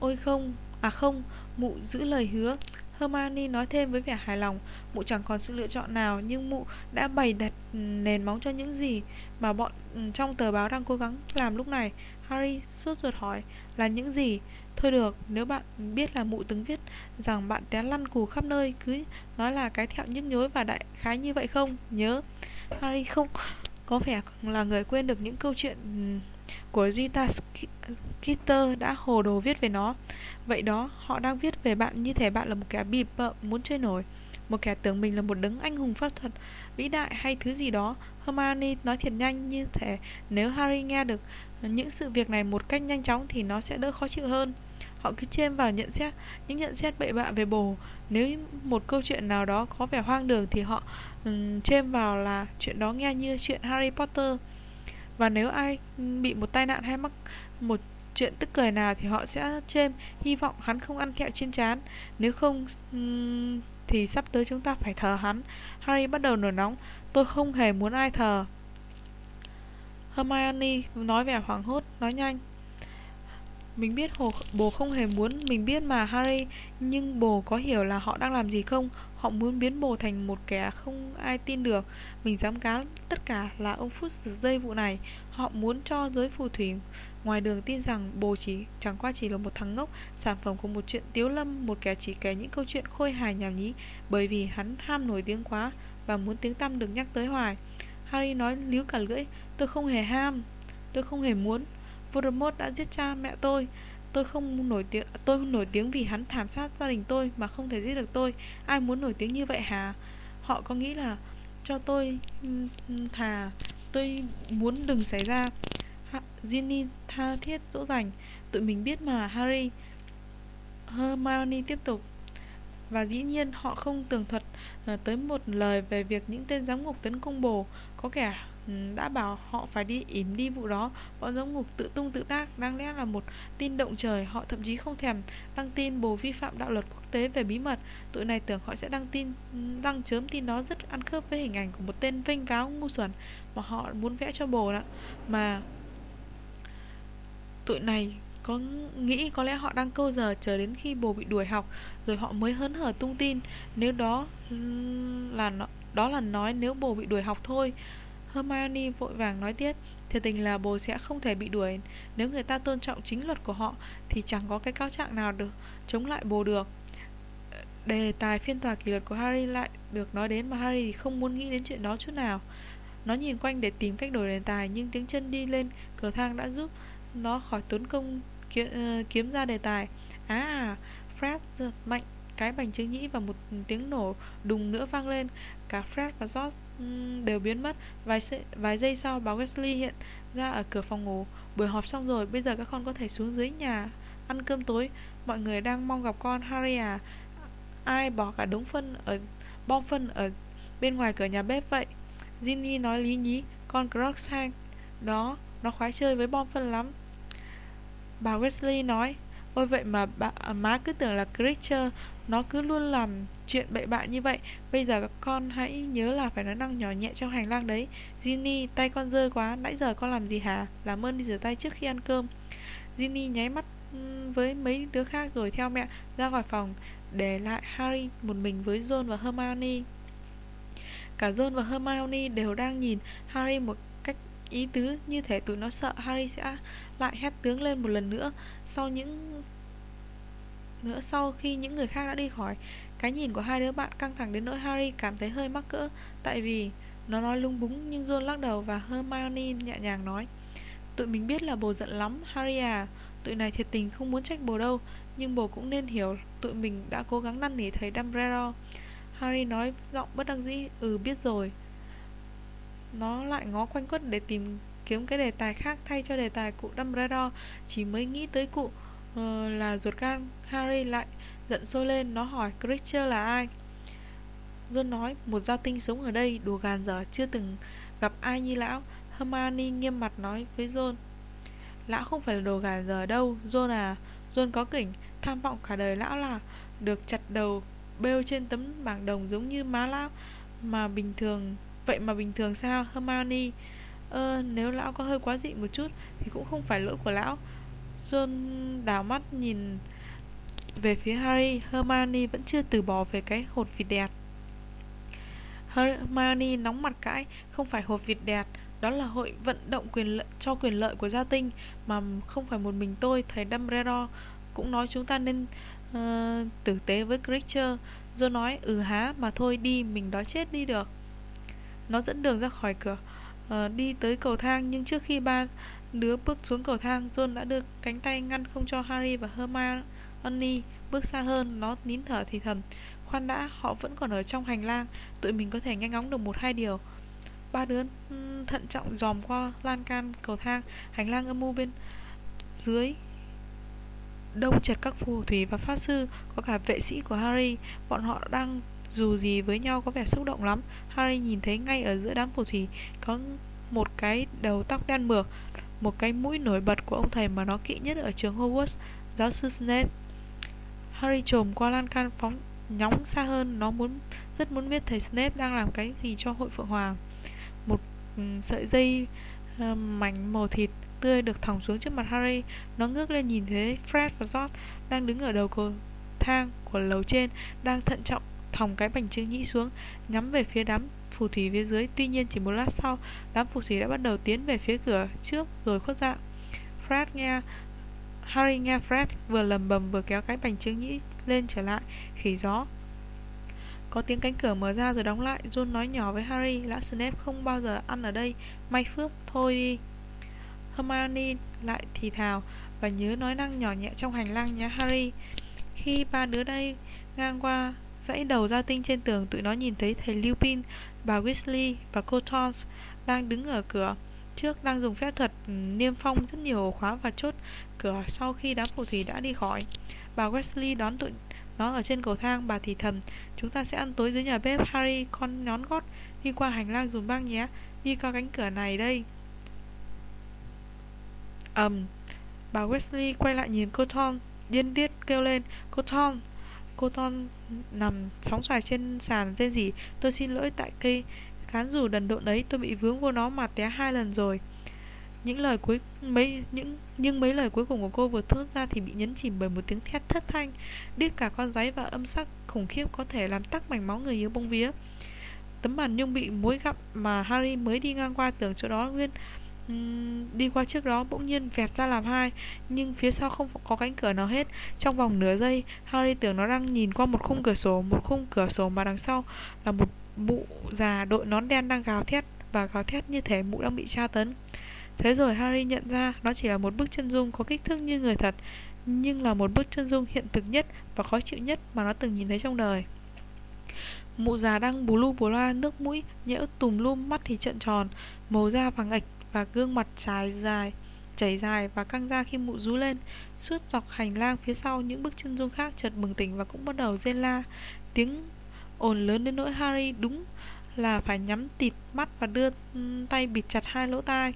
Ôi không À không, Mụ giữ lời hứa. Hermione nói thêm với vẻ hài lòng, Mụ chẳng còn sự lựa chọn nào, Nhưng mụ đã bày đặt nền móng cho những gì Mà bọn ừ, trong tờ báo đang cố gắng làm lúc này. Harry suốt ruột hỏi Là những gì Thôi được, nếu bạn biết là mụ từng viết rằng bạn té lăn cù khắp nơi cứ nói là cái thẹo nhức nhối và đại khái như vậy không? Nhớ, Harry không có vẻ là người quên được những câu chuyện của Zita Skeeter đã hồ đồ viết về nó. Vậy đó, họ đang viết về bạn như thể bạn là một kẻ bịp bợm muốn chơi nổi, một kẻ tưởng mình là một đấng anh hùng pháp thuật vĩ đại hay thứ gì đó. Hermione nói thiệt nhanh như thể nếu Harry nghe được những sự việc này một cách nhanh chóng thì nó sẽ đỡ khó chịu hơn. Họ cứ chêm vào nhận xét những nhận xét bậy bạ về bồ. Nếu một câu chuyện nào đó có vẻ hoang đường thì họ um, chêm vào là chuyện đó nghe như chuyện Harry Potter. Và nếu ai bị một tai nạn hay mắc một chuyện tức cười nào thì họ sẽ chêm hy vọng hắn không ăn kẹo trên trán. Nếu không um, thì sắp tới chúng ta phải thờ hắn. Harry bắt đầu nổi nóng. Tôi không hề muốn ai thờ. Hermione nói vẻ hoảng hốt, nói nhanh. Mình biết hồ, bồ không hề muốn mình biết mà Harry Nhưng bồ có hiểu là họ đang làm gì không? Họ muốn biến bồ thành một kẻ không ai tin được. Mình dám cá tất cả là ông Phút dây vụ này. Họ muốn cho giới phù thủy ngoài đường tin rằng bồ chỉ chẳng qua chỉ là một thằng ngốc Sản phẩm của một chuyện tiếu lâm Một kẻ chỉ kể những câu chuyện khôi hài nhảm nhí Bởi vì hắn ham nổi tiếng quá Và muốn tiếng tăm được nhắc tới hoài. Harry nói líu cả lưỡi Tôi không hề ham, Tôi không hề muốn. Voldemort đã giết cha mẹ tôi. Tôi không nổi tiếng, Tôi không nổi tiếng vì hắn thảm sát gia đình tôi Mà không thể giết được tôi. Ai muốn nổi tiếng như vậy hả? Họ có nghĩ là cho tôi thà Tôi muốn đừng xảy ra? Ginny tha thiết dỗ dành. Tụi mình biết mà, Harry. Hermione tiếp tục. Và dĩ nhiên họ không tường thuật ờ, tới một lời về việc những tên giám ngục tấn công bồ. Có kẻ Ừ, đã bảo họ phải đi ỉm đi vụ đó. Bọn giống ngục tự tung tự tác, đáng lẽ là một tin động trời. Họ thậm chí không thèm đăng tin bồ vi phạm đạo luật quốc tế về bí mật. Tụi này tưởng họ sẽ đăng tin, đăng chớm tin đó rất ăn khớp với hình ảnh của một tên vinh váo ngu xuẩn mà họ muốn vẽ cho bồ đó. Mà tụi này có nghĩ có lẽ họ đang câu giờ chờ đến khi bồ bị đuổi học, rồi họ mới hớn hở tung tin. Nếu đó là đó là nói nếu bồ bị đuổi học thôi Hermione vội vàng nói tiếp Thiệt tình là bồ sẽ không thể bị đuổi. Nếu người ta tôn trọng chính luật của họ Thì chẳng có cái cáo trạng nào được Chống lại bồ được. Đề tài phiên tòa kỷ luật của Harry lại được nói đến Mà Harry thì không muốn nghĩ đến chuyện đó chút nào. Nó nhìn quanh để tìm cách đổi đề tài Nhưng tiếng chân đi lên cửa thang đã giúp Nó khỏi tốn công kiếm, uh, ờ, kiếm ra đề tài. À Fred giật mạnh cái bành trứng nhĩ và một tiếng nổ đùng nữa vang lên. Cả Fred và George đều biến mất. Vài, vài giây sau bà Wesley hiện ra ở cửa phòng ngủ. Buổi họp xong rồi bây giờ các con có thể xuống dưới nhà ăn cơm tối. Mọi người đang mong gặp con Harry à? Ai bỏ cả đống phân ở bom phân ở bên ngoài cửa nhà bếp vậy? Ginny nói lý nhí. Con Crookshank đó nó khoái chơi với bom phân lắm. Bà Wesley nói ôi vậy mà bà, má cứ tưởng là Creature nó cứ luôn làm chuyện bậy bạ như vậy. Bây giờ các con hãy nhớ là phải nói năng nhỏ nhẹ trong hành lang đấy. Ginny, tay con rơi quá. Nãy giờ con làm gì hả? Làm ơn đi rửa tay trước khi ăn cơm. Ginny nháy mắt với mấy đứa khác rồi theo mẹ ra khỏi phòng Để lại Harry một mình với John và Hermione. Cả John và Hermione đều đang nhìn Harry một cách ý tứ Như thể tụi nó sợ Harry sẽ lại hét tướng lên một lần nữa. Sau những nữa sau khi những người khác đã đi khỏi. Cái nhìn của hai đứa bạn căng thẳng đến nỗi Harry cảm thấy hơi mắc cỡ, Tại vì nó nói lung búng nhưng John lắc đầu và Hermione nhẹ nhàng nói, Tụi mình biết là bồ giận lắm, Harry à. Tụi này thiệt tình không muốn trách bồ đâu, Nhưng bồ cũng nên hiểu Tụi mình đã cố gắng năn nỉ thầy Dumbledore. Harry nói giọng bất đắc dĩ Ừ biết rồi. Nó lại ngó quanh quất để tìm kiếm cái đề tài khác thay cho đề tài cụ Dumbledore, Chỉ mới nghĩ tới cụ Ờ, là ruột gan Harry lại giận sôi lên, Nó hỏi Creature là ai? John nói, một gia tinh sống ở đây Đùa gàn dở chưa từng gặp ai như lão. Hermione nghiêm mặt nói với John, Lão không phải là đồ gàn giờ đâu, John à. John có kỉnh, Tham vọng cả đời lão là Được chặt đầu bêu trên tấm bảng đồng giống như má lão Mà bình thường. Vậy mà bình thường sao, Hermione? Ơ nếu lão có hơi quá dị một chút Thì cũng không phải lỗi của lão. John đảo mắt nhìn về phía Harry. Hermione vẫn chưa từ bỏ về cái hột vịt đẹp. Hermione nóng mặt cãi Không phải hột vịt đẹp Đó là hội vận động quyền lợi, cho quyền lợi của gia tinh Mà không phải một mình tôi Thầy Dumbledore cũng nói chúng ta nên uh, tử tế với Creature John nói ừ há mà thôi đi Mình đói chết đi được. Nó dẫn đường ra khỏi cửa uh, Đi tới cầu thang Nhưng trước khi ba đứa bước xuống cầu thang John đã đưa cánh tay ngăn không cho Harry và Hermione bước xa hơn. Nó nín thở thì thầm Khoan đã, họ vẫn còn ở trong hành lang Tụi mình có thể nghe ngóng được một hai điều. Ba đứa thận trọng dòm qua lan can cầu thang Hành lang âm u bên dưới Đông chật các phù thủy và pháp sư Có cả vệ sĩ của Harry. Bọn họ đang dù gì với nhau có vẻ xúc động lắm. Harry nhìn thấy ngay ở giữa đám phù thủy Có một cái đầu tóc đen mượt một cái mũi nổi bật của ông thầy mà nó kỹ nhất ở trường Hogwarts Giáo sư Snape. Harry trồm qua lan can phóng nhóng xa hơn nó muốn rất muốn biết thầy Snape đang làm cái gì cho hội phượng hoàng. Một ừ, sợi dây uh, mảnh màu thịt tươi được thòng xuống trước mặt Harry. Nó ngước lên nhìn thấy Fred và George đang đứng ở đầu cầu thang của lầu trên đang thận trọng thòng cái bành trưng nhĩ xuống, nhắm về phía đám phù thủy phía dưới. Tuy nhiên chỉ một lát sau, đám phù thủy đã bắt đầu tiến về phía cửa trước rồi khuất dạng. Fred nghe, Harry nghe Fred vừa lầm bầm vừa kéo cái bành trưng nhĩ lên trở lại, khỉ gió. Có tiếng cánh cửa mở ra rồi đóng lại. John nói nhỏ với Harry Lã Snape không bao giờ ăn ở đây. May phước, thôi đi. Hermione lại thì thào Và nhớ nói năng nhỏ nhẹ trong hành lang nhé Harry. Khi ba đứa đây ngang qua dãy đầu gia tinh trên tường Tụi nó nhìn thấy thầy Lupin, bà Weasley và cô Tons Đang đứng ở cửa trước đang dùng phép thuật ừ, niêm phong rất nhiều ổ khóa và chốt cửa sau khi đám phù thủy đã đi khỏi. Bà Wesley đón tụi nó ở trên cầu thang, bà thì thầm, chúng ta sẽ ăn tối dưới nhà bếp, Harry, con nhón gót, đi qua hành lang dùm băng nhé, đi qua cánh cửa này đây. ầm, um, bà Wesley quay lại nhìn cô Tom, điên điết kêu lên, cô Tom, cô Ton nằm sóng xoài trên sàn rên rỉ, tôi xin lỗi tại cây cán dù đần độn ấy, tôi bị vướng vô nó mà té hai lần rồi. Những lời cuối mấy những nhưng mấy lời cuối cùng của cô vừa thốt ra thì bị nhấn chìm bởi một tiếng thét thất thanh, điếc cả con giấy và âm sắc khủng khiếp có thể làm tắc mạch máu người yếu bông vía. Tấm màn nhung bị mối gặm mà Harry mới đi ngang qua tưởng chỗ đó nguyên đi qua trước đó bỗng nhiên vẹt ra làm hai nhưng phía sau không có cánh cửa nào hết trong vòng nửa giây harry tưởng nó đang nhìn qua một khung cửa sổ một khung cửa sổ mà đằng sau là một mụ già đội nón đen đang gào thét và gào thét như thể mụ đang bị tra tấn Thế rồi Harry nhận ra nó chỉ là một bức chân dung có kích thước như người thật, nhưng là một bức chân dung hiện thực nhất và khó chịu nhất mà nó từng nhìn thấy trong đời. Mụ già đang bù lu bù loa, nước mũi nhỡ tùm lum, mắt thì trợn tròn, màu da vàng ạch và gương mặt trái dài, chảy dài và căng ra khi mụ rú lên. Suốt dọc hành lang phía sau những bức chân dung khác chợt bừng tỉnh và cũng bắt đầu rên la. Tiếng ồn lớn đến nỗi Harry đúng là phải nhắm tịt mắt và đưa tay bịt chặt hai lỗ tai.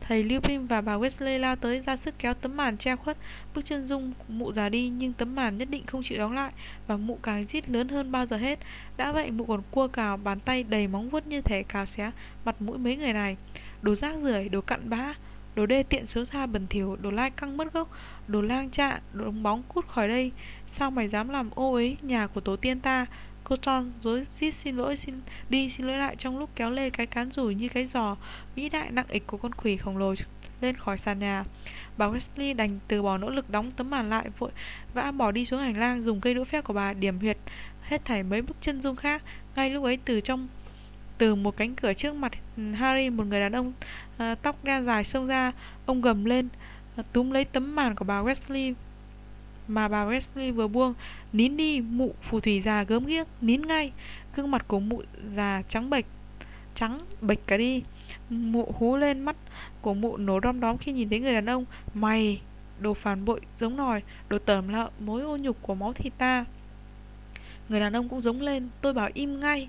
Thầy Lupin và bà Wesley lao tới ra sức kéo tấm màn che khuất Bước chân dung mụ già đi nhưng tấm màn nhất định không chịu đóng lại Và mụ càng rít lớn hơn bao giờ hết Đã vậy mụ còn cua cào bàn tay đầy móng vuốt như thể cào xé mặt mũi mấy người này Đồ rác rưởi, đồ cặn bã Đồ đê tiện xấu xa bẩn thỉu, đồ lai căng mất gốc Đồ lang trạ, đồ đống bóng cút khỏi đây Sao mày dám làm ô ấy nhà của tổ tiên ta Cô John rối rít xin lỗi xin đi xin lỗi lại trong lúc kéo lê cái cán rủi như cái giò vĩ đại nặng ịch của con quỷ khổng lồ lên khỏi sàn nhà. Bà Wesley đành từ bỏ nỗ lực đóng tấm màn lại vội vã bỏ đi xuống hành lang dùng cây đũa phép của bà điểm huyệt hết thảy mấy bức chân dung khác. Ngay lúc ấy từ trong từ một cánh cửa trước mặt Harry một người đàn ông à, tóc đen dài xông ra ông gầm lên à, túm lấy tấm màn của bà Wesley. Mà bà Wesley vừa buông Nín đi, mụ phù thủy già gớm ghiếc Nín ngay Gương mặt của mụ già trắng bệch Trắng bệch cả đi. Mụ hú lên mắt của mụ nổ đom đóm khi nhìn thấy người đàn ông Mày, đồ phản bội giống nòi Đồ tởm lợ mối ô nhục của máu thịt ta. Người đàn ông cũng giống lên Tôi bảo im ngay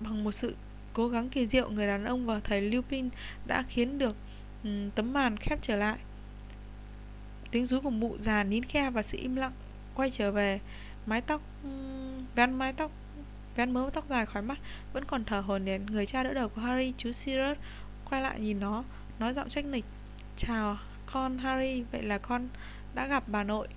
Bằng một sự cố gắng kỳ diệu người đàn ông và thầy Lupin đã khiến được um, tấm màn khép trở lại. Tiếng rú của mụ già nín khe và sự im lặng quay trở về. Mái tóc um, vén mái tóc vén mớ tóc dài khỏi mắt vẫn còn thở hổn hển. Người cha đỡ đầu của Harry, chú Sirius quay lại nhìn nó, nói giọng trách nịch: "Chào con Harry, vậy là con đã gặp bà nội."